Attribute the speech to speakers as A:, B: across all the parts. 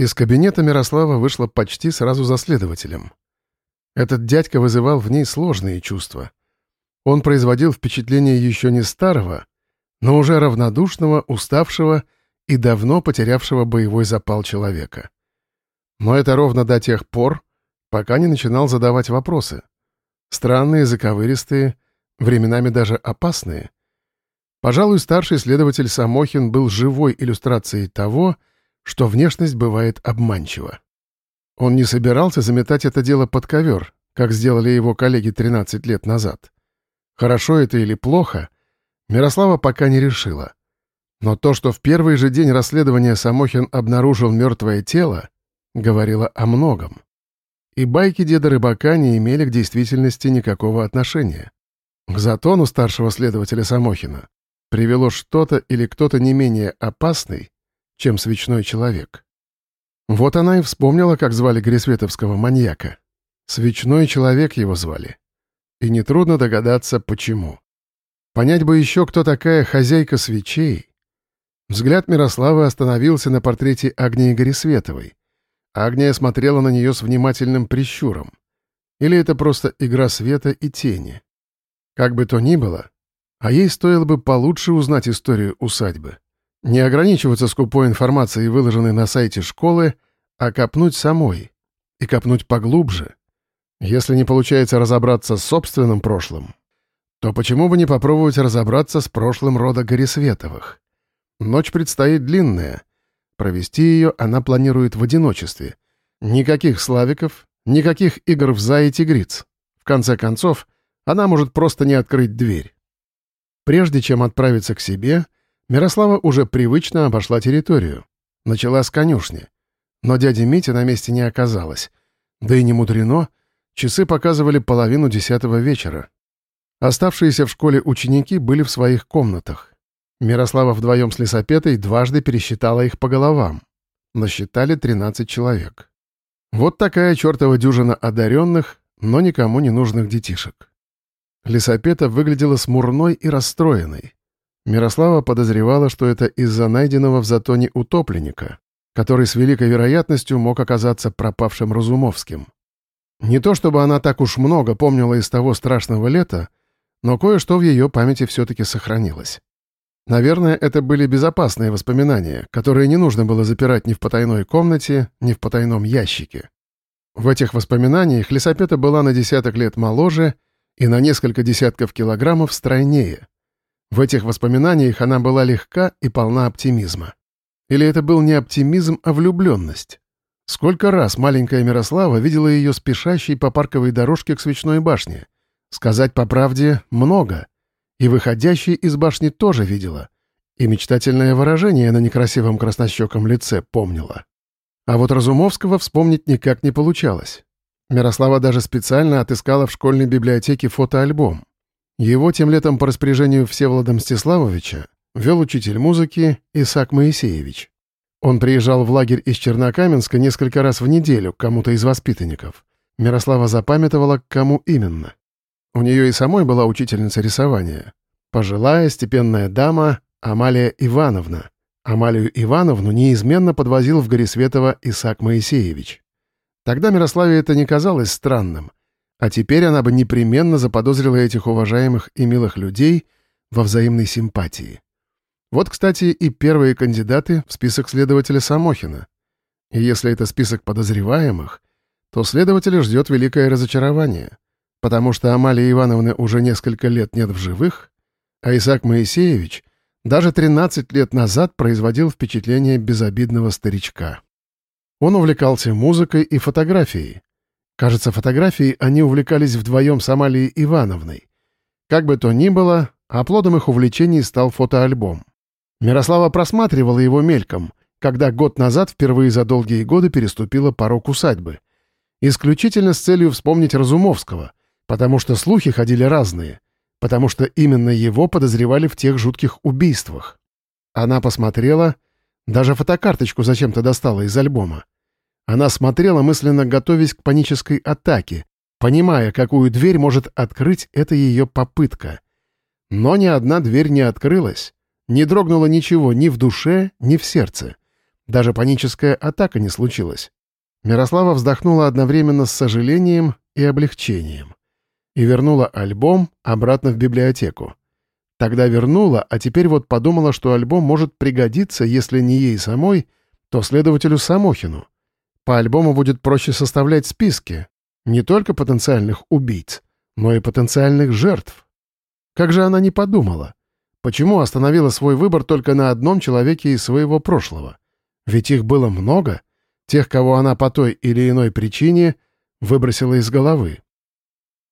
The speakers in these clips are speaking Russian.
A: Из кабинета Мирослава вышла почти сразу за следователем. Этот дядька вызывал в ней сложные чувства. Он производил впечатление еще не старого, но уже равнодушного, уставшего и давно потерявшего боевой запал человека. Но это ровно до тех пор, пока не начинал задавать вопросы. Странные, заковыристые, временами даже опасные. Пожалуй, старший следователь Самохин был живой иллюстрацией того, что внешность бывает обманчива. Он не собирался заметать это дело под ковер, как сделали его коллеги 13 лет назад. Хорошо это или плохо, Мирослава пока не решила. Но то, что в первый же день расследования Самохин обнаружил мертвое тело, говорило о многом. И байки деда рыбака не имели к действительности никакого отношения. К затону старшего следователя Самохина привело что-то или кто-то не менее опасный, чем свечной человек. Вот она и вспомнила, как звали Горисветовского маньяка. Свечной человек его звали. И нетрудно догадаться, почему. Понять бы еще, кто такая хозяйка свечей. Взгляд Мирославы остановился на портрете Агнии Горисветовой. Агния смотрела на нее с внимательным прищуром. Или это просто игра света и тени? Как бы то ни было, а ей стоило бы получше узнать историю усадьбы. Не ограничиваться скупой информацией, выложенной на сайте школы, а копнуть самой. И копнуть поглубже. Если не получается разобраться с собственным прошлым, то почему бы не попробовать разобраться с прошлым рода Горисветовых? Ночь предстоит длинная. Провести ее она планирует в одиночестве. Никаких славиков, никаких игр в за тигриц. В конце концов, она может просто не открыть дверь. Прежде чем отправиться к себе — Мирослава уже привычно обошла территорию. Начала с конюшни. Но дяди Мити на месте не оказалось. Да и не мудрено, часы показывали половину десятого вечера. Оставшиеся в школе ученики были в своих комнатах. Мирослава вдвоем с лесопетой дважды пересчитала их по головам. Насчитали 13 человек. Вот такая чертова дюжина одаренных, но никому не нужных детишек. Лесопета выглядела смурной и расстроенной. Мирослава подозревала, что это из-за найденного в затоне утопленника, который с великой вероятностью мог оказаться пропавшим Разумовским. Не то чтобы она так уж много помнила из того страшного лета, но кое-что в ее памяти все-таки сохранилось. Наверное, это были безопасные воспоминания, которые не нужно было запирать ни в потайной комнате, ни в потайном ящике. В этих воспоминаниях лесопета была на десяток лет моложе и на несколько десятков килограммов стройнее. В этих воспоминаниях она была легка и полна оптимизма. Или это был не оптимизм, а влюбленность? Сколько раз маленькая Мирослава видела ее спешащей по парковой дорожке к свечной башне? Сказать по правде — много. И выходящей из башни тоже видела. И мечтательное выражение на некрасивом краснощеком лице помнила. А вот Разумовского вспомнить никак не получалось. Мирослава даже специально отыскала в школьной библиотеке фотоальбом. Его тем летом по распоряжению Всеволода Мстиславовича вел учитель музыки Исаак Моисеевич. Он приезжал в лагерь из Чернокаменска несколько раз в неделю к кому-то из воспитанников. Мирослава запамятовала, к кому именно. У нее и самой была учительница рисования. Пожилая, степенная дама Амалия Ивановна. Амалию Ивановну неизменно подвозил в Горисветово Исаак Моисеевич. Тогда Мирославе это не казалось странным — а теперь она бы непременно заподозрила этих уважаемых и милых людей во взаимной симпатии. Вот, кстати, и первые кандидаты в список следователя Самохина. И если это список подозреваемых, то следователя ждет великое разочарование, потому что Амалии Ивановны уже несколько лет нет в живых, а Исаак Моисеевич даже 13 лет назад производил впечатление безобидного старичка. Он увлекался музыкой и фотографией, Кажется, фотографией они увлекались вдвоем с Амалией Ивановной. Как бы то ни было, оплодом их увлечений стал фотоальбом. Мирослава просматривала его мельком, когда год назад впервые за долгие годы переступила порог усадьбы. Исключительно с целью вспомнить Разумовского, потому что слухи ходили разные, потому что именно его подозревали в тех жутких убийствах. Она посмотрела, даже фотокарточку зачем-то достала из альбома. Она смотрела, мысленно готовясь к панической атаке, понимая, какую дверь может открыть эта ее попытка. Но ни одна дверь не открылась. Не дрогнуло ничего ни в душе, ни в сердце. Даже паническая атака не случилась. Мирослава вздохнула одновременно с сожалением и облегчением. И вернула альбом обратно в библиотеку. Тогда вернула, а теперь вот подумала, что альбом может пригодиться, если не ей самой, то следователю Самохину. По альбому будет проще составлять списки, не только потенциальных убийц, но и потенциальных жертв. Как же она не подумала? Почему остановила свой выбор только на одном человеке из своего прошлого? Ведь их было много, тех, кого она по той или иной причине выбросила из головы.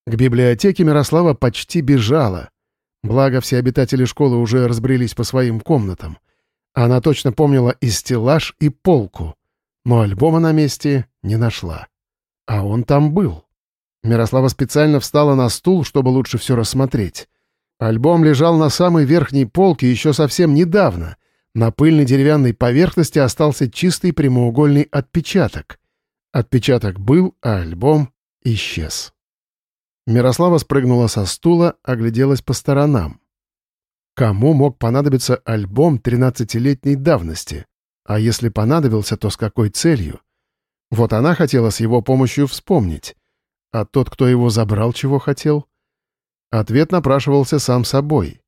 A: К библиотеке Мирослава почти бежала. Благо, все обитатели школы уже разбрелись по своим комнатам. Она точно помнила и стеллаж, и полку, но альбома на месте не нашла. А он там был. Мирослава специально встала на стул, чтобы лучше все рассмотреть. Альбом лежал на самой верхней полке еще совсем недавно. На пыльной деревянной поверхности остался чистый прямоугольный отпечаток. Отпечаток был, а альбом исчез. Мирослава спрыгнула со стула, огляделась по сторонам. Кому мог понадобиться альбом 13-летней давности? А если понадобился, то с какой целью? Вот она хотела с его помощью вспомнить. А тот, кто его забрал, чего хотел? Ответ напрашивался сам собой.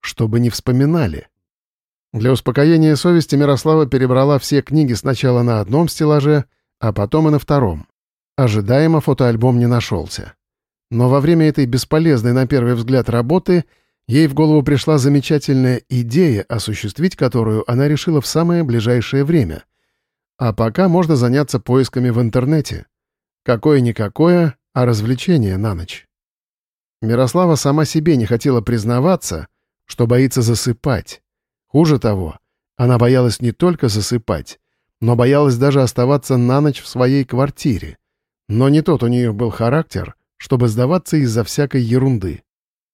A: Чтобы не вспоминали. Для успокоения совести Мирослава перебрала все книги сначала на одном стеллаже, а потом и на втором. Ожидаемо фотоальбом не нашелся. Но во время этой бесполезной на первый взгляд работы ей в голову пришла замечательная идея, осуществить которую она решила в самое ближайшее время. А пока можно заняться поисками в интернете. Какое-никакое, а развлечение на ночь. Мирослава сама себе не хотела признаваться, что боится засыпать. Хуже того, она боялась не только засыпать, но боялась даже оставаться на ночь в своей квартире. Но не тот у нее был характер, чтобы сдаваться из-за всякой ерунды.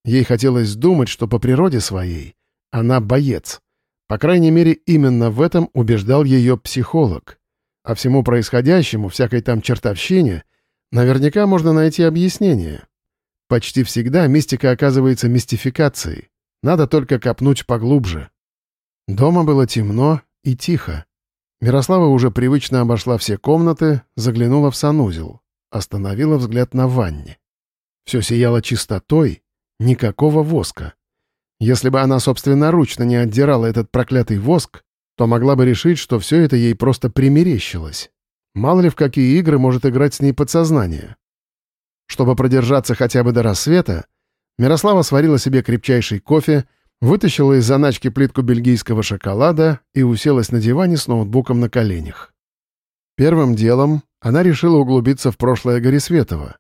A: Ей хотелось думать, что по природе своей она боец. По крайней мере, именно в этом убеждал ее психолог. А всему происходящему, всякой там чертовщине, наверняка можно найти объяснение. Почти всегда мистика оказывается мистификацией. Надо только копнуть поглубже. Дома было темно и тихо. Мирослава уже привычно обошла все комнаты, заглянула в санузел, остановила взгляд на ванне. Все сияло чистотой, никакого воска. Если бы она собственноручно не отдирала этот проклятый воск, то могла бы решить, что все это ей просто примерещилось. Мало ли в какие игры может играть с ней подсознание. Чтобы продержаться хотя бы до рассвета, Мирослава сварила себе крепчайший кофе, вытащила из заначки плитку бельгийского шоколада и уселась на диване с ноутбуком на коленях. Первым делом она решила углубиться в прошлое Горисветова,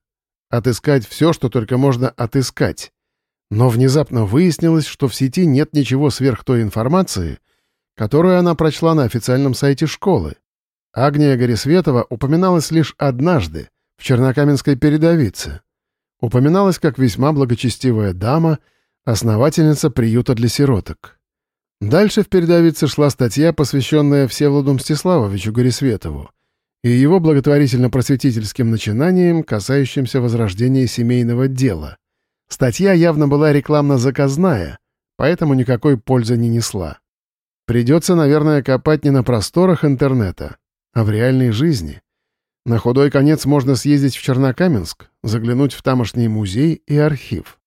A: отыскать все, что только можно отыскать. Но внезапно выяснилось, что в сети нет ничего сверх той информации, которую она прочла на официальном сайте школы. Агния Горисветова упоминалась лишь однажды, в Чернокаменской передовице. Упоминалась как весьма благочестивая дама, основательница приюта для сироток. Дальше в передовице шла статья, посвященная Всеволоду Мстиславовичу Горисветову и его благотворительно-просветительским начинаниям, касающимся возрождения семейного дела. Статья явно была рекламно-заказная, поэтому никакой пользы не несла. Придется, наверное, копать не на просторах интернета, а в реальной жизни. На худой конец можно съездить в Чернокаменск, заглянуть в тамошний музей и архив.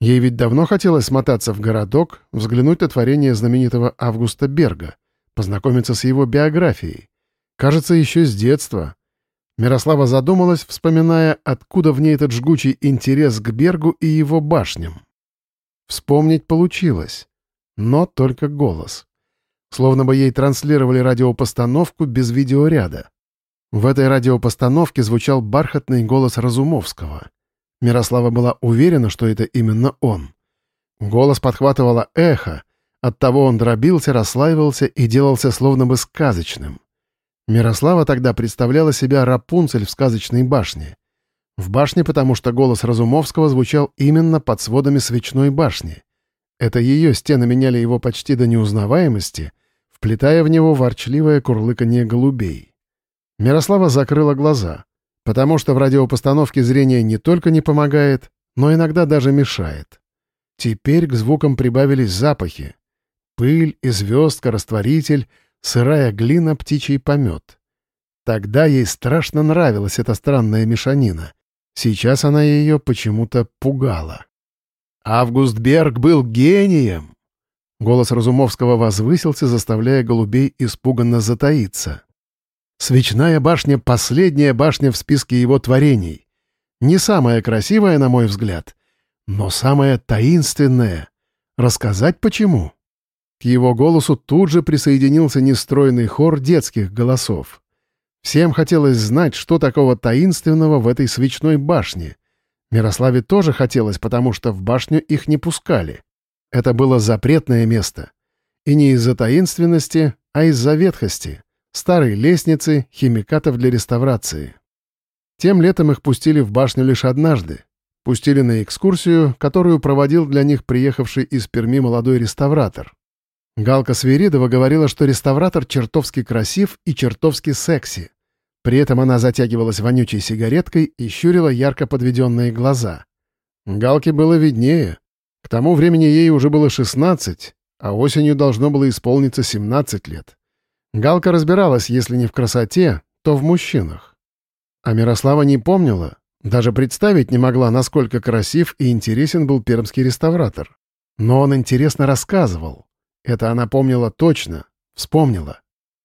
A: Ей ведь давно хотелось смотаться в городок, взглянуть на творение знаменитого Августа Берга, познакомиться с его биографией. Кажется, еще с детства. Мирослава задумалась, вспоминая, откуда в ней этот жгучий интерес к Бергу и его башням. Вспомнить получилось, но только голос. Словно бы ей транслировали радиопостановку без видеоряда. В этой радиопостановке звучал бархатный голос Разумовского. Мирослава была уверена, что это именно он. Голос подхватывало эхо, оттого он дробился, расслаивался и делался словно бы сказочным. Мирослава тогда представляла себя Рапунцель в сказочной башне. В башне, потому что голос Разумовского звучал именно под сводами свечной башни. Это ее стены меняли его почти до неузнаваемости, вплетая в него ворчливое курлыканье голубей. Мирослава закрыла глаза, потому что в радиопостановке зрение не только не помогает, но иногда даже мешает. Теперь к звукам прибавились запахи. Пыль и звездка, растворитель, сырая глина, птичий помет. Тогда ей страшно нравилась эта странная мешанина. Сейчас она ее почему-то пугала. Август Берг был гением. Голос Разумовского возвысился, заставляя голубей испуганно затаиться. Свечная башня — последняя башня в списке его творений. Не самая красивая, на мой взгляд, но самая таинственная. Рассказать почему? К его голосу тут же присоединился нестройный хор детских голосов. Всем хотелось знать, что такого таинственного в этой свечной башне. Мирославе тоже хотелось, потому что в башню их не пускали. Это было запретное место. И не из-за таинственности, а из-за ветхости, старой лестницы, химикатов для реставрации. Тем летом их пустили в башню лишь однажды. Пустили на экскурсию, которую проводил для них приехавший из Перми молодой реставратор. Галка Свиридова говорила, что реставратор чертовски красив и чертовски секси. При этом она затягивалась вонючей сигареткой и щурила ярко подведенные глаза. Галке было виднее. К тому времени ей уже было 16, а осенью должно было исполниться 17 лет. Галка разбиралась, если не в красоте, то в мужчинах. А Мирослава не помнила, даже представить не могла, насколько красив и интересен был пермский реставратор. Но он интересно рассказывал. Это она помнила точно, вспомнила.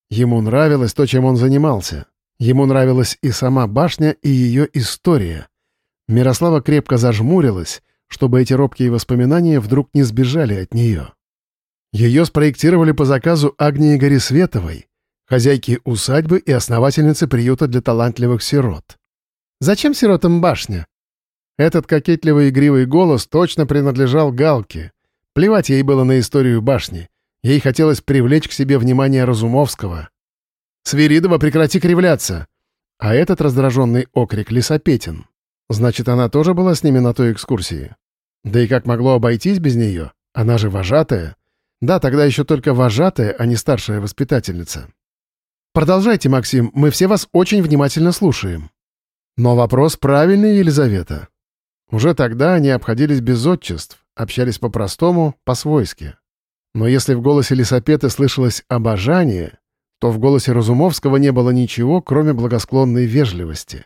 A: Ему нравилось то, чем он занимался. Ему нравилась и сама башня, и ее история. Мирослава крепко зажмурилась, чтобы эти робкие воспоминания вдруг не сбежали от нее. Ее спроектировали по заказу Агнии Горисветовой, хозяйки усадьбы и основательницы приюта для талантливых сирот. «Зачем сиротам башня?» Этот кокетливый игривый голос точно принадлежал Галке. Плевать ей было на историю башни. Ей хотелось привлечь к себе внимание Разумовского. «Свиридова, прекрати кривляться!» А этот раздраженный окрик Лисопетин. Значит, она тоже была с ними на той экскурсии? Да и как могло обойтись без нее? Она же вожатая. Да, тогда еще только вожатая, а не старшая воспитательница. Продолжайте, Максим, мы все вас очень внимательно слушаем. Но вопрос правильный, Елизавета. Уже тогда они обходились без отчеств, общались по-простому, по-свойски. Но если в голосе лесопеты слышалось обожание, то в голосе Разумовского не было ничего, кроме благосклонной вежливости.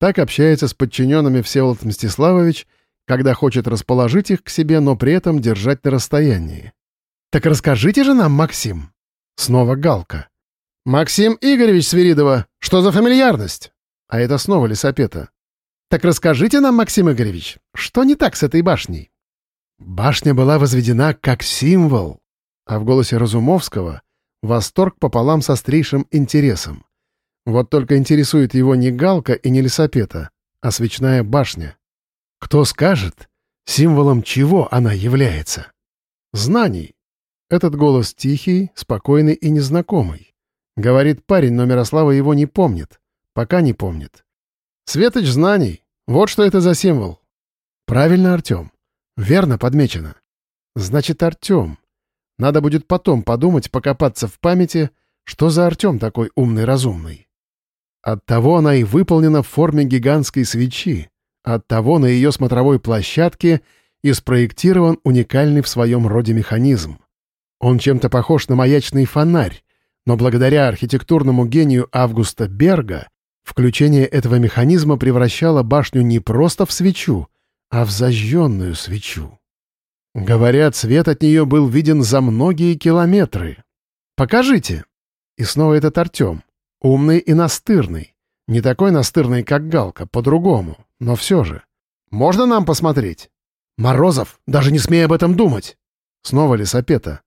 A: Так общается с подчиненными Всеволод Мстиславович, когда хочет расположить их к себе, но при этом держать на расстоянии. «Так расскажите же нам, Максим!» Снова Галка. «Максим Игоревич Свиридова, что за фамильярность?» А это снова лесопета. «Так расскажите нам, Максим Игоревич, что не так с этой башней?» Башня была возведена как символ, а в голосе Разумовского Восторг пополам со острейшим интересом. Вот только интересует его не галка и не лесопета, а свечная башня. Кто скажет, символом чего она является? Знаний. Этот голос тихий, спокойный и незнакомый. Говорит парень, но Мирослава его не помнит. Пока не помнит. Светоч знаний. Вот что это за символ. Правильно, Артем. Верно подмечено. Значит, Артем. Надо будет потом подумать, покопаться в памяти, что за Артем такой умный-разумный. Оттого она и выполнена в форме гигантской свечи, оттого на ее смотровой площадке и спроектирован уникальный в своем роде механизм. Он чем-то похож на маячный фонарь, но благодаря архитектурному гению Августа Берга включение этого механизма превращало башню не просто в свечу, а в зажженную свечу. Говорят, свет от нее был виден за многие километры. Покажите. И снова этот Артем. Умный и настырный. Не такой настырный, как Галка, по-другому, но все же. Можно нам посмотреть? Морозов, даже не смей об этом думать. Снова лесопета.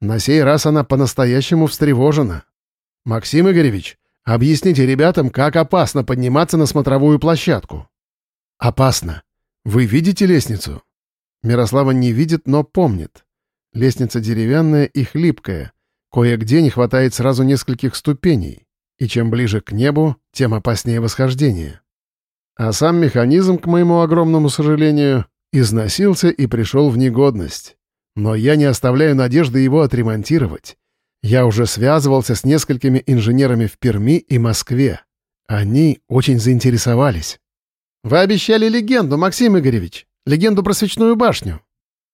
A: На сей раз она по-настоящему встревожена. Максим Игоревич, объясните ребятам, как опасно подниматься на смотровую площадку. Опасно. Вы видите лестницу? Мирослава не видит, но помнит. Лестница деревянная и хлипкая. Кое-где не хватает сразу нескольких ступеней. И чем ближе к небу, тем опаснее восхождение. А сам механизм, к моему огромному сожалению, износился и пришел в негодность. Но я не оставляю надежды его отремонтировать. Я уже связывался с несколькими инженерами в Перми и Москве. Они очень заинтересовались. «Вы обещали легенду, Максим Игоревич!» Легенду про свечную башню.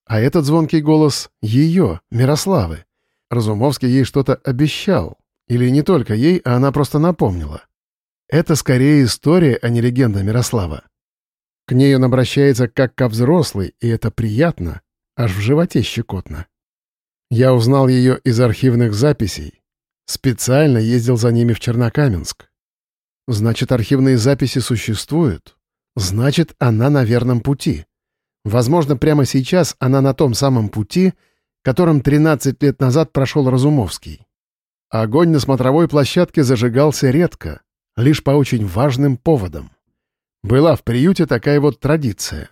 A: А этот звонкий голос — ее, Мирославы. Разумовский ей что-то обещал. Или не только ей, а она просто напомнила. Это скорее история, а не легенда Мирослава. К ней он обращается как ко взрослой, и это приятно, аж в животе щекотно. Я узнал ее из архивных записей. Специально ездил за ними в Чернокаменск. Значит, архивные записи существуют. Значит, она на верном пути. Возможно, прямо сейчас она на том самом пути, которым 13 лет назад прошел Разумовский. Огонь на смотровой площадке зажигался редко, лишь по очень важным поводам. Была в приюте такая вот традиция.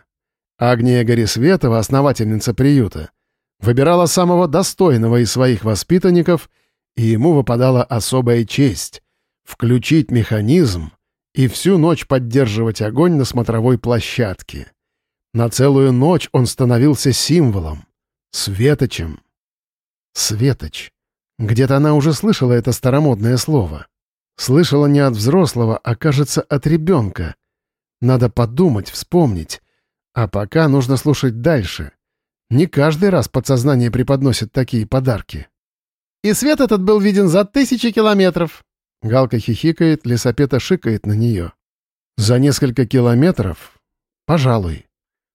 A: Агния Горисветова, основательница приюта, выбирала самого достойного из своих воспитанников, и ему выпадала особая честь — включить механизм и всю ночь поддерживать огонь на смотровой площадке. На целую ночь он становился символом, светочем. Светоч. Где-то она уже слышала это старомодное слово. Слышала не от взрослого, а, кажется, от ребенка. Надо подумать, вспомнить. А пока нужно слушать дальше. Не каждый раз подсознание преподносит такие подарки. И свет этот был виден за тысячи километров. Галка хихикает, лесопета шикает на нее. За несколько километров? Пожалуй.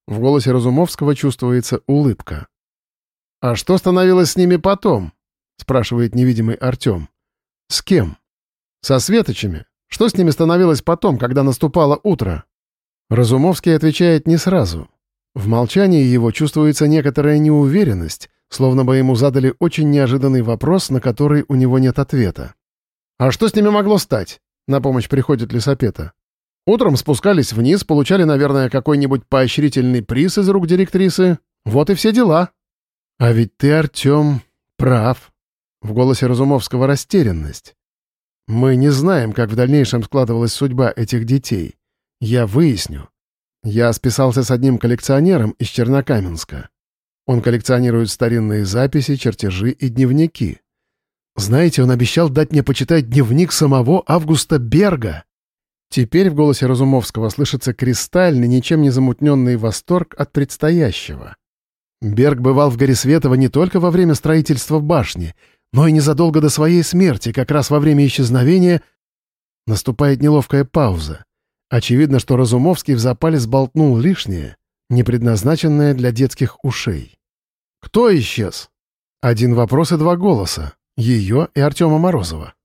A: В голосе Разумовского чувствуется улыбка. «А что становилось с ними потом?» — спрашивает невидимый Артем. «С кем?» «Со светочами. Что с ними становилось потом, когда наступало утро?» Разумовский отвечает не сразу. В молчании его чувствуется некоторая неуверенность, словно бы ему задали очень неожиданный вопрос, на который у него нет ответа. «А что с ними могло стать?» — на помощь приходит лесопета. «Утром спускались вниз, получали, наверное, какой-нибудь поощрительный приз из рук директрисы. Вот и все дела». «А ведь ты, Артем, прав». В голосе Разумовского растерянность. «Мы не знаем, как в дальнейшем складывалась судьба этих детей. Я выясню. Я списался с одним коллекционером из Чернокаменска. Он коллекционирует старинные записи, чертежи и дневники. Знаете, он обещал дать мне почитать дневник самого Августа Берга. Теперь в голосе Разумовского слышится кристальный, ничем не замутненный восторг от предстоящего. Берг бывал в Горисветово не только во время строительства башни, но и незадолго до своей смерти, как раз во время исчезновения... Наступает неловкая пауза. Очевидно, что Разумовский в запале сболтнул лишнее, не предназначенное для детских ушей. «Кто исчез?» Один вопрос и два голоса. Ее и Артема Морозова.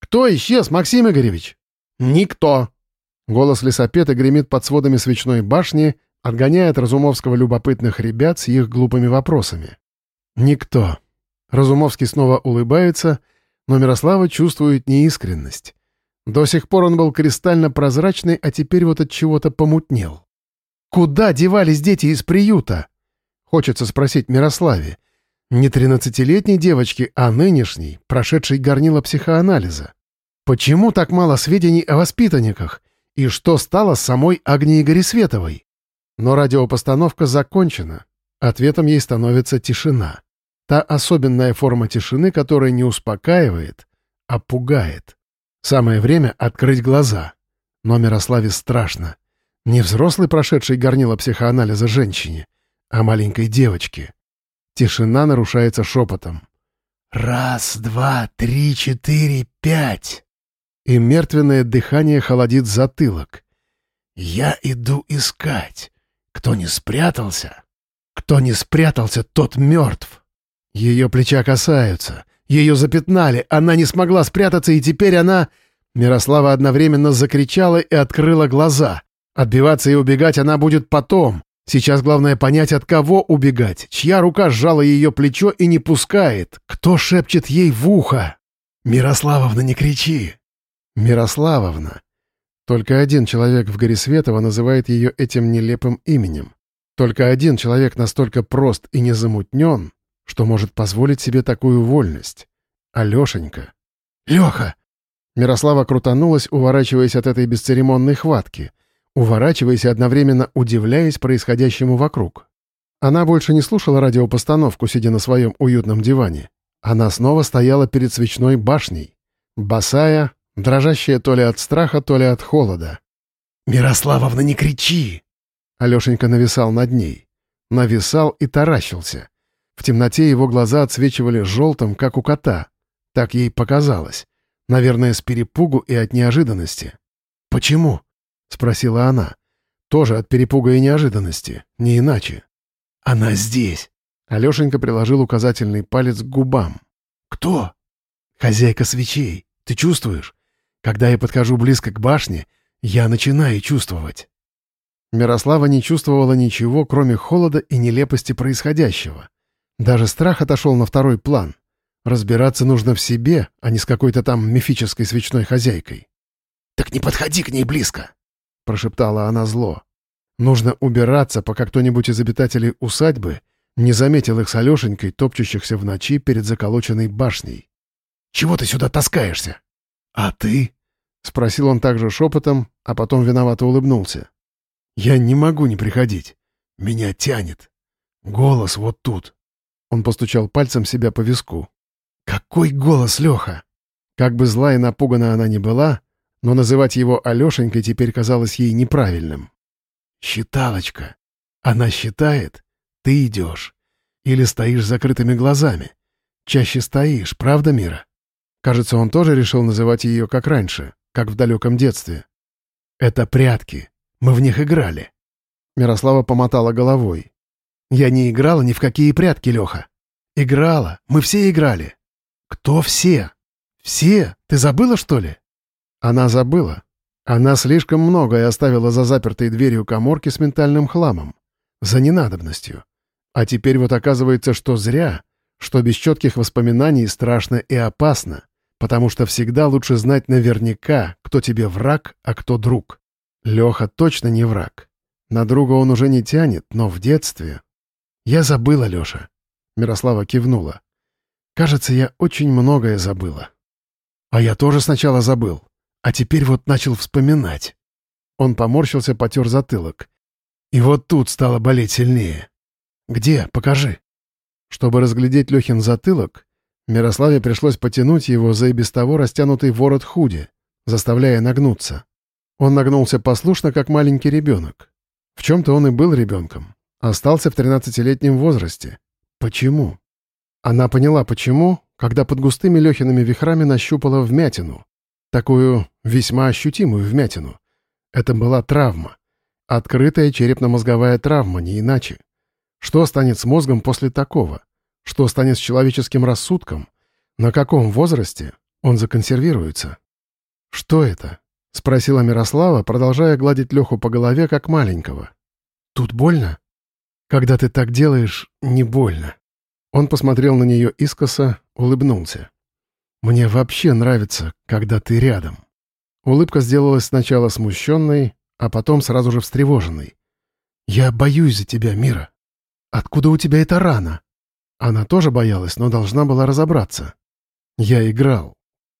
A: «Кто исчез, Максим Игоревич?» «Никто!» Голос лесопета гремит под сводами свечной башни, отгоняет Разумовского любопытных ребят с их глупыми вопросами. «Никто». Разумовский снова улыбается, но Мирослава чувствует неискренность. До сих пор он был кристально прозрачный, а теперь вот от чего-то помутнел. «Куда девались дети из приюта?» Хочется спросить Мирославе. Не тринадцатилетней девочки, а нынешней, прошедшей горнило психоанализа. Почему так мало сведений о воспитанниках? И что стало с самой Агнией Горисветовой? Но радиопостановка закончена. Ответом ей становится тишина. Та особенная форма тишины, которая не успокаивает, а пугает. Самое время открыть глаза. Но Мирославе страшно. Не взрослый, прошедший горнило психоанализа женщине, а маленькой девочке. Тишина нарушается шепотом. «Раз, два, три, четыре, пять!» И мертвенное дыхание холодит затылок. «Я иду искать. Кто не спрятался? Кто не спрятался, тот мертв!» Ее плеча касаются. Ее запятнали, она не смогла спрятаться, и теперь она... Мирослава одновременно закричала и открыла глаза. Отбиваться и убегать она будет потом. Сейчас главное понять, от кого убегать, чья рука сжала ее плечо и не пускает, кто шепчет ей в ухо. «Мирославовна, не кричи!» Мирославовна. Только один человек в Горисветово называет ее этим нелепым именем. Только один человек настолько прост и незамутнен, что может позволить себе такую вольность. Алешенька. «Леха!» Мирослава крутанулась, уворачиваясь от этой бесцеремонной хватки, уворачиваясь и одновременно удивляясь происходящему вокруг. Она больше не слушала радиопостановку, сидя на своем уютном диване. Она снова стояла перед свечной башней, босая, дрожащая то ли от страха, то ли от холода. «Мирославовна, не кричи!» Алешенька нависал над ней. Нависал и таращился. В темноте его глаза отсвечивали желтым, как у кота. Так ей показалось. Наверное, с перепугу и от неожиданности. «Почему?» — спросила она. Тоже от перепуга и неожиданности, не иначе. «Она здесь!» Алешенька приложил указательный палец к губам. «Кто?» «Хозяйка свечей. Ты чувствуешь? Когда я подхожу близко к башне, я начинаю чувствовать». Мирослава не чувствовала ничего, кроме холода и нелепости происходящего. Даже страх отошел на второй план. Разбираться нужно в себе, а не с какой-то там мифической свечной хозяйкой. «Так не подходи к ней близко!» — прошептала она зло. «Нужно убираться, пока кто-нибудь из обитателей усадьбы не заметил их с Алешенькой, топчущихся в ночи перед заколоченной башней. «Чего ты сюда таскаешься?» «А ты?» — спросил он также шепотом, а потом виновато улыбнулся. «Я не могу не приходить. Меня тянет. Голос вот тут». Он постучал пальцем себя по виску. «Какой голос, Леха!» Как бы зла и напугана она ни была, но называть его Алешенькой теперь казалось ей неправильным. «Считалочка. Она считает, ты идешь. Или стоишь с закрытыми глазами. Чаще стоишь, правда, Мира?» Кажется, он тоже решил называть ее как раньше, как в далеком детстве. «Это прятки. Мы в них играли». Мирослава помотала головой. «Я не играла ни в какие прятки, Леха. Играла. Мы все играли». «Кто все?» «Все? Ты забыла, что ли?» Она забыла. Она слишком многое оставила за запертой дверью коморки с ментальным хламом. За ненадобностью. А теперь вот оказывается, что зря, что без четких воспоминаний страшно и опасно, потому что всегда лучше знать наверняка, кто тебе враг, а кто друг. Леха точно не враг. На друга он уже не тянет, но в детстве... Я забыла, Леша. Мирослава кивнула. Кажется, я очень многое забыла. А я тоже сначала забыл, а теперь вот начал вспоминать. Он поморщился, потер затылок. И вот тут стало болеть сильнее. «Где? Покажи». Чтобы разглядеть Лехин затылок, Мирославе пришлось потянуть его за и без того растянутый ворот худи, заставляя нагнуться. Он нагнулся послушно, как маленький ребенок. В чем-то он и был ребенком. Остался в 13-летнем возрасте. Почему? Она поняла, почему, когда под густыми Лехиными вихрами нащупала вмятину. Такую весьма ощутимую вмятину. Это была травма. Открытая черепно-мозговая травма, не иначе. Что станет с мозгом после такого? Что станет с человеческим рассудком? На каком возрасте он законсервируется? «Что это?» — спросила Мирослава, продолжая гладить Леху по голове, как маленького. «Тут больно?» «Когда ты так делаешь, не больно». Он посмотрел на нее искоса, улыбнулся. «Мне вообще нравится, когда ты рядом». Улыбка сделалась сначала смущенной, а потом сразу же встревоженной. «Я боюсь за тебя, Мира. Откуда у тебя эта рана?» Она тоже боялась, но должна была разобраться. «Я играл».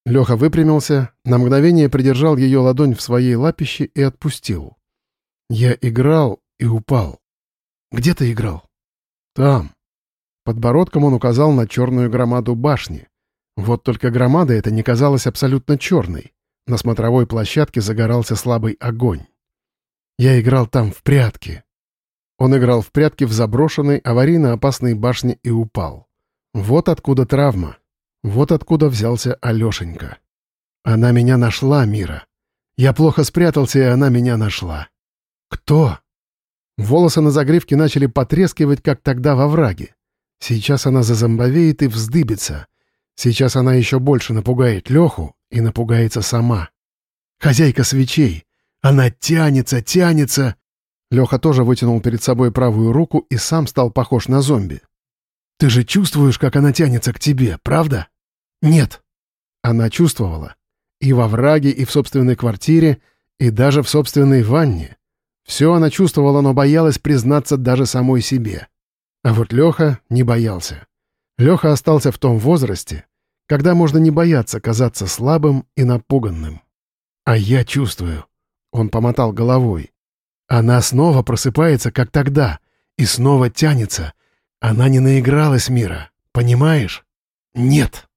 A: Леха выпрямился, на мгновение придержал ее ладонь в своей лапище и отпустил. «Я играл и упал». «Где ты играл?» «Там». Подбородком он указал на черную громаду башни. Вот только громада эта не казалась абсолютно черной. На смотровой площадке загорался слабый огонь. «Я играл там в прятки», он играл в прятки в заброшенной аварийно-опасной башне и упал. Вот откуда травма. Вот откуда взялся Алешенька. Она меня нашла, Мира. Я плохо спрятался, и она меня нашла. Кто? Волосы на загривке начали потрескивать, как тогда во враге. Сейчас она зазомбовеет и вздыбится. Сейчас она еще больше напугает Леху и напугается сама. Хозяйка свечей. Она тянется, тянется, Леха тоже вытянул перед собой правую руку и сам стал похож на зомби. «Ты же чувствуешь, как она тянется к тебе, правда?» «Нет». Она чувствовала. И во враге, и в собственной квартире, и даже в собственной ванне. Все она чувствовала, но боялась признаться даже самой себе. А вот Леха не боялся. Леха остался в том возрасте, когда можно не бояться казаться слабым и напуганным. «А я чувствую». Он помотал головой. Она снова просыпается, как тогда, и снова тянется. Она не наигралась мира, понимаешь? Нет.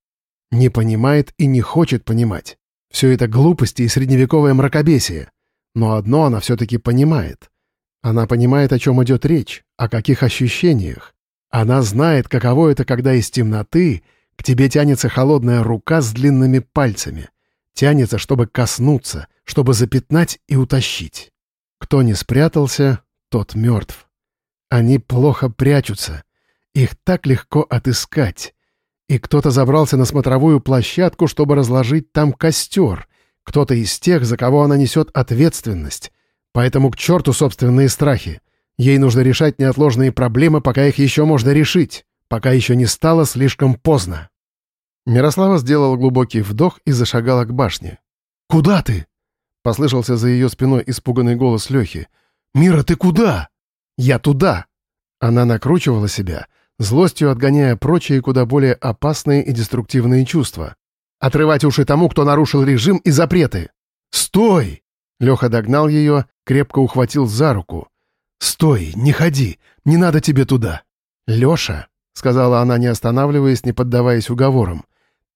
A: Не понимает и не хочет понимать. Все это глупости и средневековое мракобесие. Но одно она все-таки понимает. Она понимает, о чем идет речь, о каких ощущениях. Она знает, каково это, когда из темноты к тебе тянется холодная рука с длинными пальцами. Тянется, чтобы коснуться, чтобы запятнать и утащить. Кто не спрятался, тот мертв. Они плохо прячутся. Их так легко отыскать. И кто-то забрался на смотровую площадку, чтобы разложить там костер. Кто-то из тех, за кого она несет ответственность. Поэтому к черту собственные страхи. Ей нужно решать неотложные проблемы, пока их еще можно решить, пока еще не стало слишком поздно. Мирослава сделала глубокий вдох и зашагала к башне. «Куда ты?» — послышался за ее спиной испуганный голос Лехи. «Мира, ты куда?» «Я туда!» Она накручивала себя, злостью отгоняя прочие куда более опасные и деструктивные чувства. «Отрывать уши тому, кто нарушил режим и запреты!» «Стой!» Леха догнал ее, крепко ухватил за руку. «Стой, не ходи, не надо тебе туда!» «Леша!» — сказала она, не останавливаясь, не поддаваясь уговорам.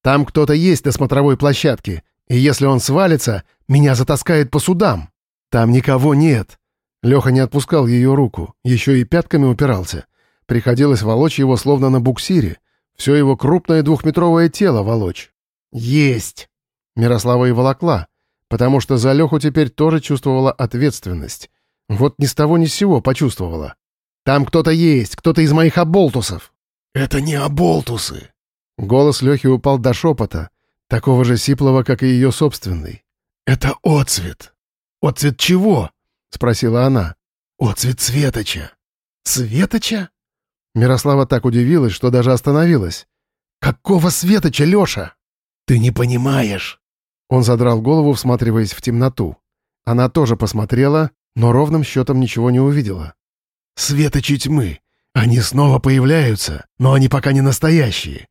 A: «Там кто-то есть на смотровой площадке, и если он свалится, меня затаскает по судам. Там никого нет. Леха не отпускал ее руку, еще и пятками упирался. Приходилось волочь его словно на буксире. Все его крупное двухметровое тело волочь. «Есть!» Мирослава и волокла, потому что за Леху теперь тоже чувствовала ответственность. Вот ни с того ни с сего почувствовала. «Там кто-то есть, кто-то из моих оболтусов!»
B: «Это не оболтусы!»
A: Голос Лехи упал до шепота, такого же сиплого, как и ее собственный.
B: «Это отцвет!» «Отцвет чего?»
A: — спросила она.
B: «Отцвет Светоча».
A: «Светоча?» Мирослава так удивилась, что даже остановилась. «Какого Светоча, Леша?»
B: «Ты не понимаешь».
A: Он задрал голову, всматриваясь в темноту. Она тоже посмотрела, но ровным счетом ничего не увидела.
B: «Светочи тьмы. Они снова появляются, но они пока не настоящие.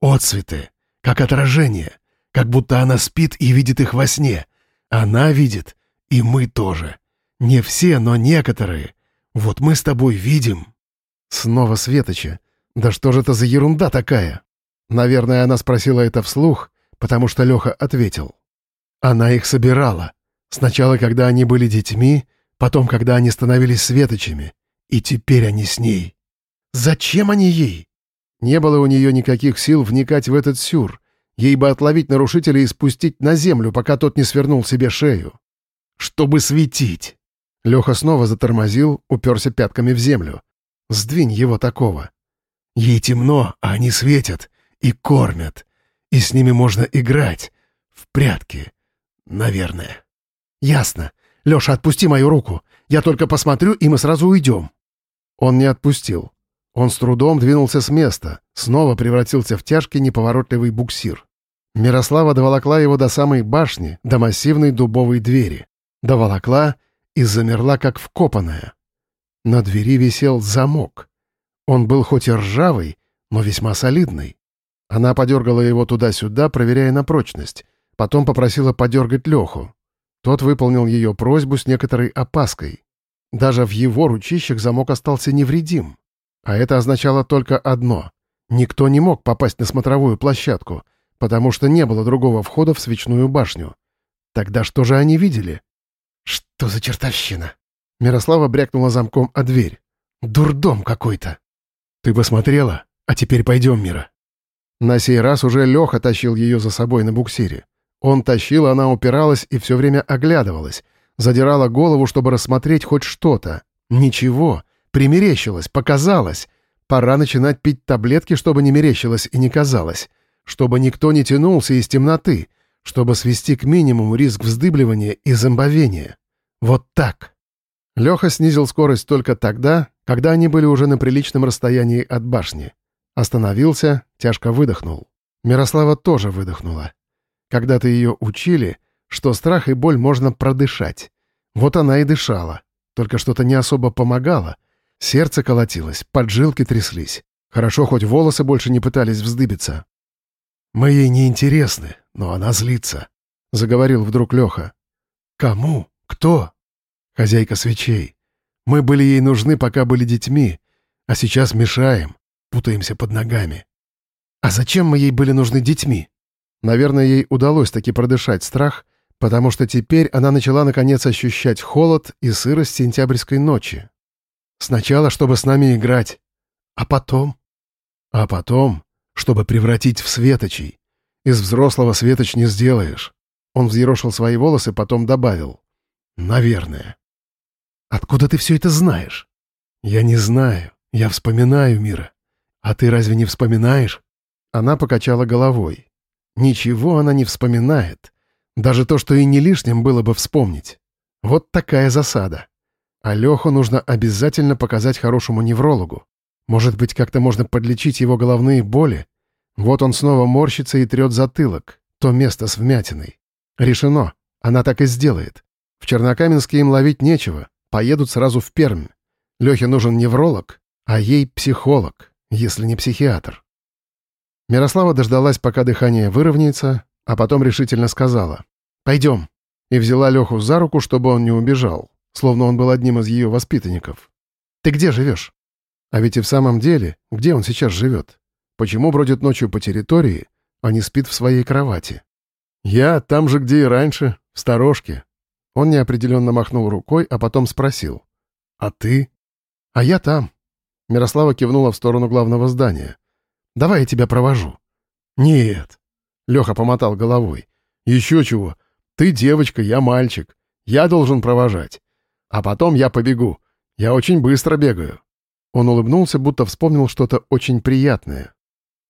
B: Отцветы, как отражение, как будто она спит и видит их во сне. Она видит, и мы тоже. Не все, но некоторые. Вот мы с тобой видим».
A: Снова Светоча. Да что же это за ерунда такая? Наверное, она спросила это вслух, потому что Леха ответил. Она их собирала. Сначала, когда они были детьми, потом, когда они становились светочами. И теперь они с ней. Зачем они ей? Не было у нее никаких сил вникать в этот сюр. Ей бы отловить нарушителя и спустить на землю, пока тот не свернул себе шею. Чтобы светить. Леха снова затормозил, уперся пятками в землю. «Сдвинь его такого».
B: «Ей темно, а они светят и кормят. И с ними можно играть. В прятки. Наверное».
A: «Ясно. Леша, отпусти мою руку. Я только посмотрю, и мы сразу уйдем». Он не отпустил. Он с трудом двинулся с места, снова превратился в тяжкий неповоротливый буксир. Мирослава доволокла его до самой башни, до массивной дубовой двери. Доволокла и замерла, как вкопанная. На двери висел замок. Он был хоть и ржавый, но весьма солидный. Она подергала его туда-сюда, проверяя на прочность. Потом попросила подергать Леху. Тот выполнил ее просьбу с некоторой опаской. Даже в его ручищах замок остался невредим. А это означало только одно. Никто не мог попасть на смотровую площадку, потому что не было другого входа в свечную башню. Тогда что же они видели?
B: «Что за чертовщина?»
A: Мирослава брякнула замком о дверь. «Дурдом какой-то!»
B: «Ты посмотрела? А теперь пойдем, Мира».
A: На сей раз уже Леха тащил ее за собой на буксире. Он тащил, она упиралась и все время оглядывалась. Задирала голову, чтобы рассмотреть хоть что-то. Ничего. Примерещилось, показалось. Пора начинать пить таблетки, чтобы не мерещилось и не казалось. Чтобы никто не тянулся из темноты чтобы свести к минимуму риск вздыбливания и зомбовения. Вот так. Леха снизил скорость только тогда, когда они были уже на приличном расстоянии от башни. Остановился, тяжко выдохнул. Мирослава тоже выдохнула. Когда-то ее учили, что страх и боль можно продышать. Вот она и дышала. Только что-то не особо помогало. Сердце колотилось, поджилки тряслись. Хорошо, хоть волосы больше не пытались вздыбиться.
B: «Мы ей не интересны, но она злится», — заговорил вдруг Леха. «Кому? Кто?» «Хозяйка свечей. Мы были ей нужны, пока были детьми, а сейчас мешаем, путаемся под ногами».
A: «А зачем мы ей были нужны детьми?» Наверное, ей удалось таки продышать страх, потому что теперь она начала наконец ощущать холод и сырость сентябрьской ночи. «Сначала, чтобы с нами играть.
B: А потом? А потом, чтобы превратить в светочей. Из взрослого светоч не сделаешь. Он взъерошил свои волосы, потом добавил. Наверное. Откуда ты все это знаешь? Я не знаю. Я вспоминаю, Мира. А ты разве не вспоминаешь? Она покачала головой. Ничего она не вспоминает. Даже то, что и не лишним было бы вспомнить. Вот такая засада. А Леху нужно обязательно показать хорошему неврологу. Может быть, как-то можно подлечить его головные боли? Вот он снова морщится и трет затылок, то место с вмятиной. Решено. Она так и сделает. В Чернокаменске им ловить нечего. Поедут сразу в Пермь. Лехе нужен невролог, а ей психолог, если не психиатр. Мирослава дождалась, пока дыхание выровняется, а потом решительно сказала «Пойдем» и взяла Леху за руку, чтобы он не убежал, словно он был одним из ее воспитанников. «Ты где живешь?» А ведь и в самом деле, где он сейчас живет? Почему бродит ночью по территории, а не спит в своей кровати? «Я там же, где и раньше, в сторожке». Он неопределенно махнул рукой, а потом спросил. «А ты?» «А я там». Мирослава кивнула в сторону главного здания. Давай я тебя провожу». «Нет». Леха помотал головой. «Еще чего. Ты девочка, я мальчик. Я должен провожать. А потом я побегу. Я очень быстро бегаю». Он улыбнулся, будто вспомнил что-то очень приятное.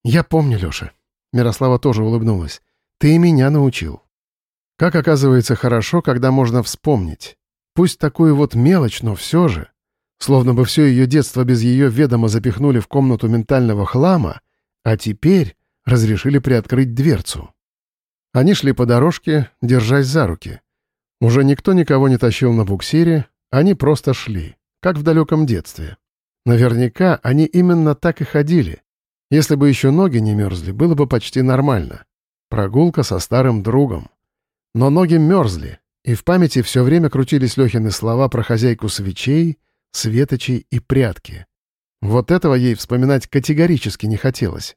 B: «Я помню, Леша». Мирослава тоже улыбнулась. «Ты меня научил». Как оказывается хорошо, когда можно вспомнить. Пусть такую вот мелочь, но все же. Словно бы все ее детство без ее ведома запихнули в комнату ментального хлама, а теперь разрешили приоткрыть дверцу. Они шли по дорожке, держась за руки. Уже никто никого не тащил на буксире, они просто шли, как в далеком детстве. Наверняка они именно так и ходили. Если бы еще ноги не мерзли, было бы почти нормально. Прогулка со старым другом. Но ноги мерзли, и в памяти все время крутились Лехины слова про хозяйку свечей, светочей и прятки. Вот этого ей вспоминать категорически не хотелось.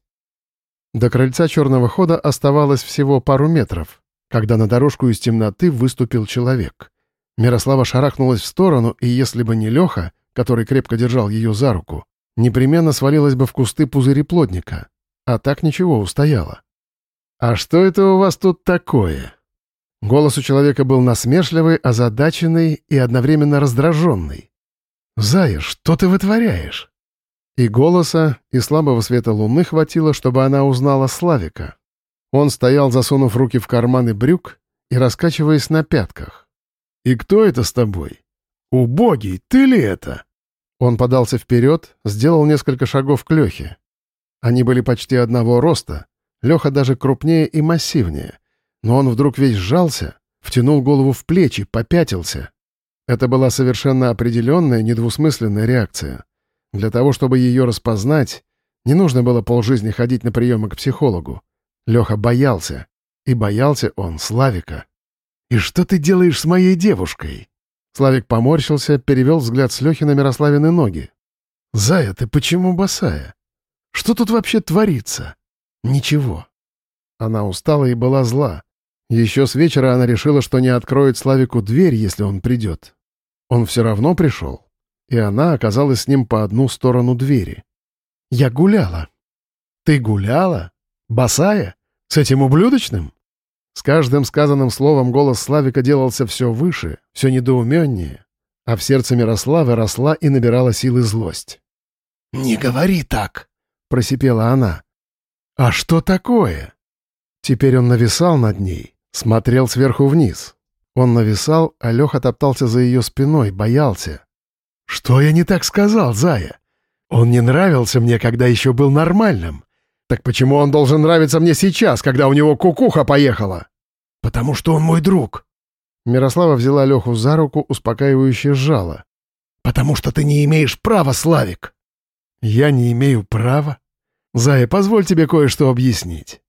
B: До крыльца черного хода оставалось всего пару метров, когда на дорожку из темноты выступил человек. Мирослава шарахнулась в сторону, и если бы не Леха, который крепко держал ее за руку, непременно свалилась бы в кусты пузыри плотника. А так ничего, устояла. «А что это у вас тут такое?» Голос у человека был насмешливый, озадаченный и одновременно раздраженный. «Зая, что ты вытворяешь?» И голоса, и слабого света луны хватило, чтобы она узнала Славика. Он стоял, засунув руки в карманы брюк и раскачиваясь на пятках. «И кто это с тобой? Убогий, ты ли это?» Он подался вперед, сделал несколько шагов к Лехе. Они были почти одного роста, Леха даже крупнее и массивнее. Но он вдруг весь сжался, втянул голову в плечи, попятился. Это была совершенно определенная, недвусмысленная реакция. Для того, чтобы ее распознать, не нужно было полжизни ходить на приемы к психологу. Леха боялся. И боялся он Славика. «И что ты делаешь с моей девушкой?» Славик поморщился, перевел взгляд с Лехи на Мирославины ноги. «Зая, ты почему босая? Что тут вообще творится?» «Ничего». Она устала и была зла. Еще с вечера она решила, что не откроет Славику дверь, если он придет. Он все равно пришел и она оказалась с ним по одну сторону двери. «Я гуляла». «Ты гуляла? Босая? С этим ублюдочным?» С каждым сказанным словом голос Славика делался все выше, все недоуменнее, а в сердце Мирославы росла и набирала силы злость. «Не говори так!» — просипела она. «А что такое?» Теперь он нависал над ней, смотрел сверху вниз. Он нависал, а Леха топтался за ее спиной, боялся. «Что я не так сказал, Зая? Он не нравился мне, когда еще был нормальным. Так почему он должен нравиться мне сейчас, когда у него кукуха поехала?» «Потому что он мой друг». Мирослава взяла Леху за руку, успокаивающе сжала. «Потому что ты не имеешь права, Славик!» «Я не имею права?» «Зая, позволь тебе кое-что объяснить».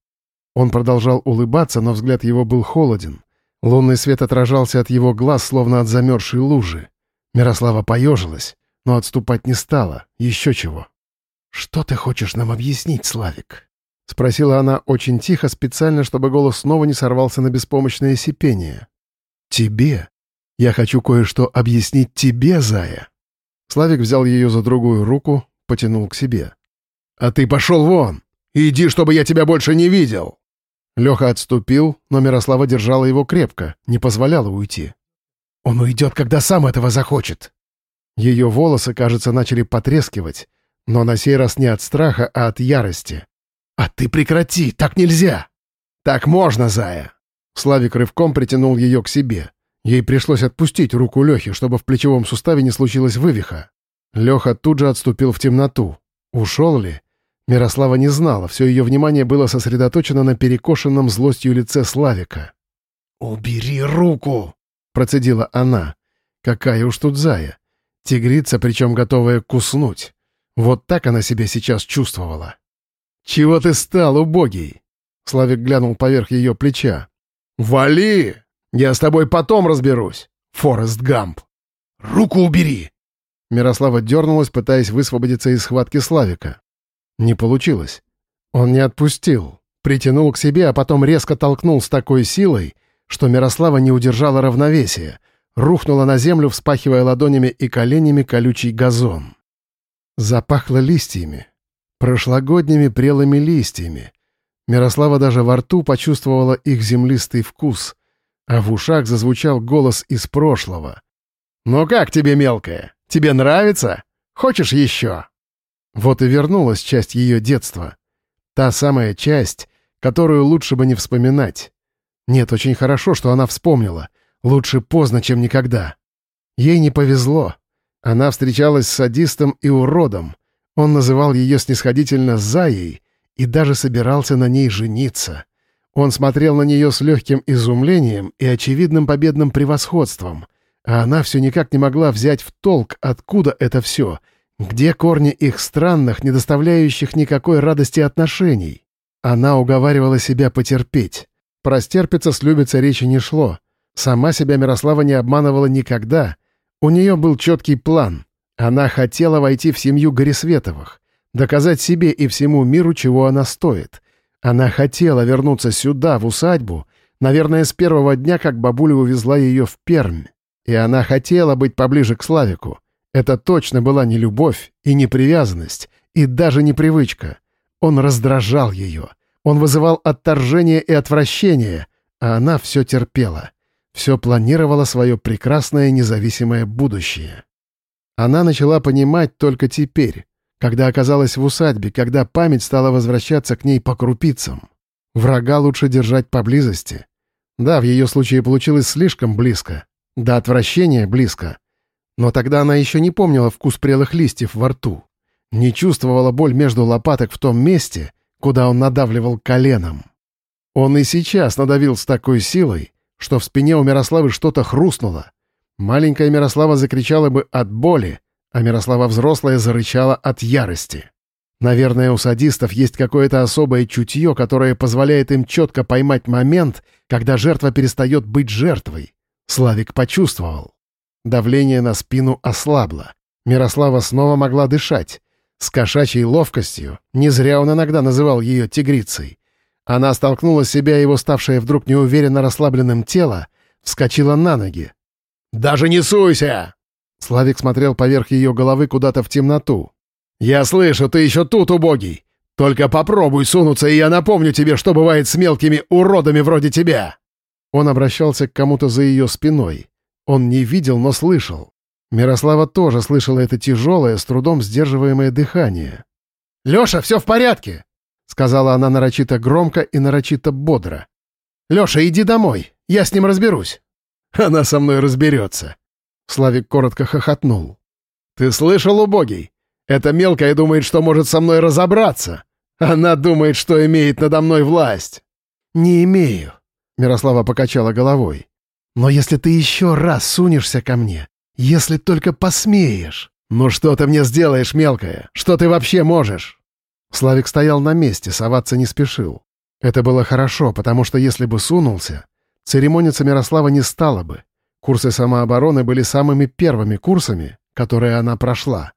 B: Он продолжал улыбаться, но взгляд его был холоден. Лунный свет отражался от его глаз, словно от замерзшей лужи. Мирослава поежилась, но отступать не стала. Еще чего. «Что ты хочешь нам объяснить, Славик?» — спросила она очень тихо, специально, чтобы голос снова не сорвался на беспомощное сипение. «Тебе? Я хочу кое-что объяснить тебе, Зая». Славик взял ее за другую руку,
A: потянул к себе.
B: «А ты пошел вон! Иди, чтобы я тебя больше не видел!»
A: Леха отступил, но Мирослава держала его крепко, не позволяла уйти.
B: «Он уйдет, когда сам этого захочет!»
A: Ее волосы, кажется, начали потрескивать, но на сей раз не от страха, а от ярости.
B: «А ты прекрати! Так нельзя!» «Так можно, зая!»
A: Славик рывком притянул ее к себе. Ей пришлось отпустить руку Лехи, чтобы в плечевом суставе не случилось вывиха. Леха тут же отступил в темноту. Ушел ли? Мирослава не знала, все ее внимание было сосредоточено на перекошенном злостью лице Славика.
B: «Убери руку!»
A: — процедила она. «Какая уж тут зая! Тигрица, причем готовая куснуть. Вот так она себя сейчас чувствовала. «Чего ты стал, убогий?» Славик глянул поверх ее плеча.
B: «Вали! Я с тобой потом разберусь, Форест Гамп! Руку убери!»
A: Мирослава дернулась, пытаясь высвободиться из схватки Славика. Не получилось. Он не отпустил, притянул к себе, а потом резко толкнул с такой силой, что Мирослава не удержала равновесия, рухнула на землю, вспахивая ладонями и коленями колючий газон. Запахло листьями, прошлогодними прелыми листьями. Мирослава даже во рту почувствовала их землистый вкус, а в ушах зазвучал голос из прошлого. «Ну как тебе, мелкая? Тебе нравится? Хочешь еще?» Вот и вернулась часть ее детства. Та самая часть, которую лучше бы не вспоминать. Нет, очень хорошо, что она вспомнила. Лучше поздно, чем никогда. Ей не повезло. Она встречалась с садистом и уродом. Он называл ее снисходительно «заей» и даже собирался на ней жениться. Он смотрел на нее с легким изумлением и очевидным победным превосходством, а она все никак не могла взять в толк, откуда это все, где корни их странных, не доставляющих никакой радости отношений. Она уговаривала себя потерпеть. Простерпиться с любица речи не шло. Сама себя Мирослава не обманывала никогда. У нее был четкий план. Она хотела войти в семью Горисветовых, доказать себе и всему миру, чего она стоит. Она хотела вернуться сюда, в усадьбу, наверное, с первого дня, как бабуля увезла ее в Пермь. И она хотела быть поближе к Славику. Это точно была не любовь и не привязанность, и даже не привычка. Он раздражал ее. Он вызывал отторжение и отвращение, а она все терпела все планировала свое прекрасное независимое будущее. Она начала понимать только теперь, когда оказалась в усадьбе, когда память стала возвращаться к ней по крупицам. Врага лучше держать поблизости. Да, в ее случае получилось слишком близко. До отвращения близко. Но тогда она еще не помнила вкус прелых листьев во рту. Не чувствовала боль между лопаток в том месте, куда он надавливал коленом. Он и сейчас надавил с такой силой, что в спине у Мирославы что-то хрустнуло. Маленькая Мирослава закричала бы от боли, а Мирослава взрослая зарычала от ярости. Наверное, у садистов есть какое-то особое чутье, которое позволяет им четко поймать момент, когда жертва перестает быть жертвой. Славик почувствовал. Давление на спину ослабло. Мирослава снова могла дышать. С кошачьей ловкостью, не зря он иногда называл ее тигрицей. Она столкнула себя и его ставшее вдруг неуверенно расслабленным тело, вскочила на ноги. «Даже не суйся!» Славик смотрел поверх ее головы куда-то в темноту. «Я слышу, ты еще тут, убогий! Только попробуй сунуться, и я напомню тебе, что бывает с мелкими уродами вроде тебя!» Он обращался к кому-то за ее спиной. Он не видел, но слышал. Мирослава тоже слышала это тяжелое, с трудом сдерживаемое дыхание. «Леша, все в порядке!» — сказала она нарочито громко и нарочито бодро. «Леша, иди домой, я с ним разберусь». «Она со мной разберется». Славик коротко хохотнул. «Ты слышал, убогий? Эта мелкая думает, что может со мной разобраться. Она думает, что имеет надо мной власть». «Не имею», — Мирослава покачала головой. «Но если ты еще раз сунешься ко мне, если только посмеешь...» «Ну что ты мне сделаешь, мелкая? Что ты вообще можешь?» Славик стоял на месте, соваться не спешил. Это было хорошо, потому что если бы сунулся, церемониться Мирослава не стала бы. Курсы самообороны были самыми первыми курсами, которые она прошла.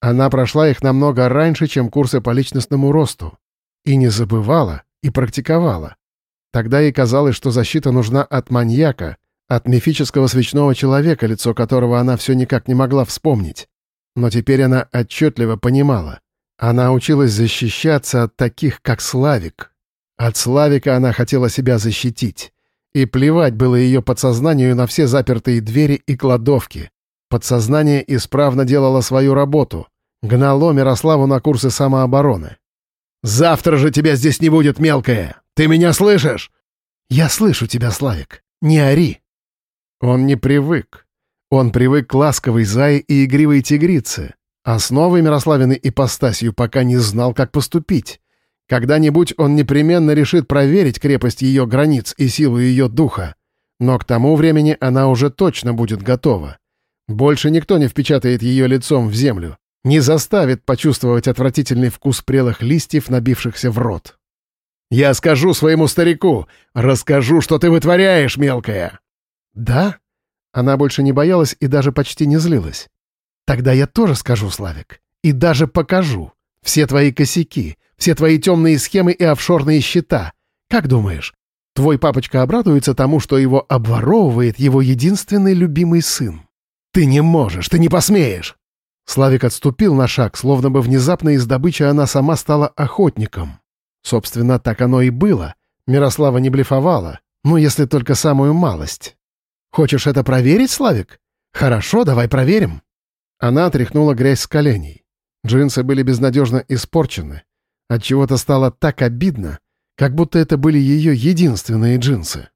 A: Она прошла их намного раньше, чем курсы по личностному росту. И не забывала, и практиковала. Тогда ей казалось, что защита нужна от маньяка, от мифического свечного человека, лицо которого она все никак не могла вспомнить. Но теперь она отчетливо понимала. Она училась защищаться от таких, как Славик. От Славика она хотела себя защитить. И плевать было ее подсознанию на все запертые двери и кладовки. Подсознание исправно делало свою работу. Гнало Мирославу на курсы самообороны. «Завтра же тебя здесь не будет, мелкая! Ты меня слышишь?»
B: «Я слышу тебя, Славик. Не ори!»
A: Он не привык. Он привык к ласковой зае и игривой тигрице, а с новой Мирославиной ипостасью пока не знал, как поступить. Когда-нибудь он непременно решит проверить крепость ее границ и силу ее духа. Но к тому времени она уже точно будет готова. Больше никто не впечатает ее лицом в землю, не заставит почувствовать отвратительный вкус прелых листьев, набившихся в рот. «Я скажу своему старику! Расскажу, что ты вытворяешь, мелкая!»
B: «Да?» Она больше не боялась и даже почти не злилась. «Тогда я тоже скажу, Славик. И даже покажу. Все твои косяки, все твои темные схемы и офшорные счета. Как думаешь, твой папочка обрадуется тому, что его обворовывает его единственный любимый сын? Ты не можешь, ты не посмеешь!» Славик отступил на шаг, словно бы внезапно из добычи она сама стала охотником. Собственно, так оно и было. Мирослава не блефовала, ну, если только самую малость. «Хочешь это проверить, Славик? Хорошо, давай проверим».
A: Она отряхнула грязь с коленей. Джинсы были безнадежно испорчены. От чего то стало так обидно, как будто это были ее единственные джинсы.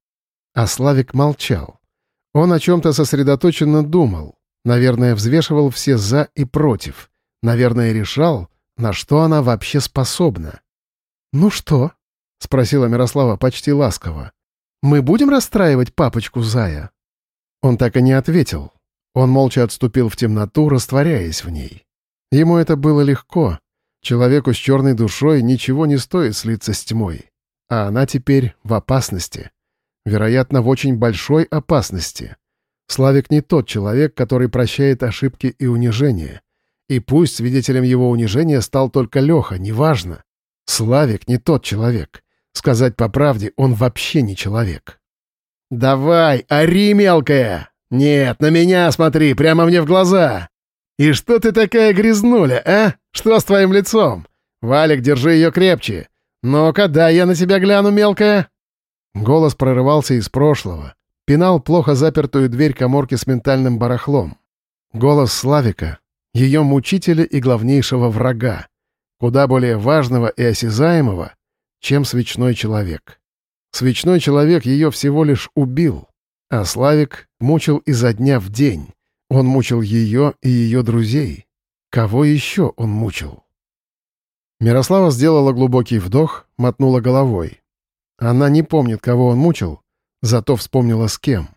A: А Славик молчал. Он о чем-то сосредоточенно думал. Наверное, взвешивал все «за» и «против». Наверное, решал, на что она вообще способна.
B: «Ну что?» — спросила Мирослава почти ласково. «Мы будем расстраивать папочку Зая?»
A: Он так и не ответил. Он молча отступил в темноту, растворяясь в ней. Ему это было легко, Человеку с черной душой ничего не стоит слиться с тьмой. А она теперь в опасности. Вероятно, в очень большой опасности. Славик не тот человек, который прощает ошибки и унижения. И пусть свидетелем его унижения стал только Леха, неважно. Славик не тот человек. Сказать по правде, он вообще не человек. «Давай, ори, мелкая! Нет, на меня смотри, прямо мне в глаза! И что ты такая грязнуля, а?» Что с твоим лицом? Валик, держи ее крепче. Ну-ка, дай я на тебя гляну, мелкая!» Голос прорывался из прошлого. Пинал плохо запертую дверь коморки с ментальным барахлом. Голос Славика, ее мучителя и главнейшего врага, куда более важного и осязаемого, чем свечной человек. Свечной человек ее всего лишь убил, а Славик мучил изо дня в день. Он мучил ее и ее друзей. Кого еще он мучил? Мирослава сделала глубокий вдох, мотнула головой. Она не помнит, кого он мучил, зато вспомнила с кем.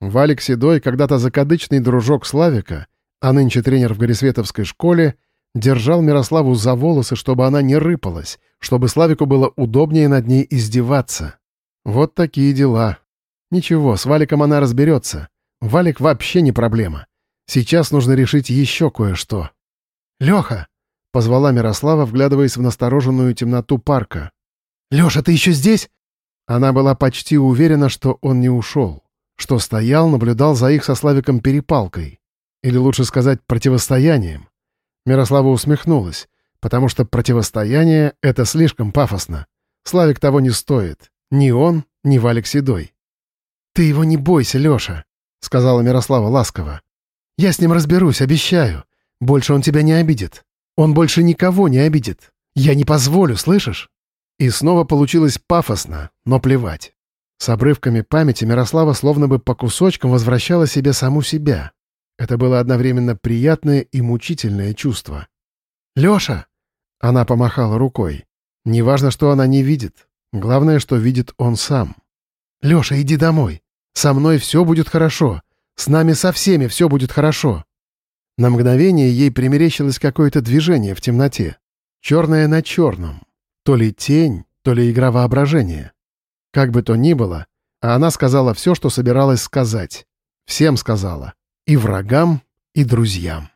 A: Валик Седой, когда-то закадычный дружок Славика, а нынче тренер в Горисветовской школе, держал Мирославу за волосы, чтобы она не рыпалась, чтобы Славику было удобнее над ней издеваться. Вот такие дела. Ничего, с Валиком она разберется. Валик вообще не проблема. Сейчас нужно решить еще кое-что.
B: «Леха!» — позвала Мирослава, вглядываясь в настороженную темноту парка. «Леша, ты еще здесь?»
A: Она была почти уверена, что он не ушел, что стоял, наблюдал за их со Славиком перепалкой. Или лучше сказать, противостоянием. Мирослава усмехнулась, потому что противостояние — это слишком пафосно. Славик того не стоит. Ни он, ни Валик Седой.
B: «Ты его не бойся, Леша», — сказала Мирослава ласково. «Я с ним разберусь, обещаю. Больше он тебя не обидит. Он больше никого не обидит. Я не позволю, слышишь?»
A: И снова получилось пафосно, но плевать. С обрывками памяти Мирослава словно бы по кусочкам возвращала себе саму себя. Это было одновременно приятное и мучительное чувство.
B: «Леша!» — она помахала рукой.
A: Неважно, что она не видит. Главное, что видит он сам.
B: «Леша, иди домой. Со мной все будет хорошо. С нами со всеми все будет хорошо.
A: На мгновение ей примерещилось какое-то движение в темноте. Черное на черном. То ли тень, то ли игра воображения. Как бы то ни было, а она сказала все, что собиралась сказать. Всем сказала. И врагам, и друзьям.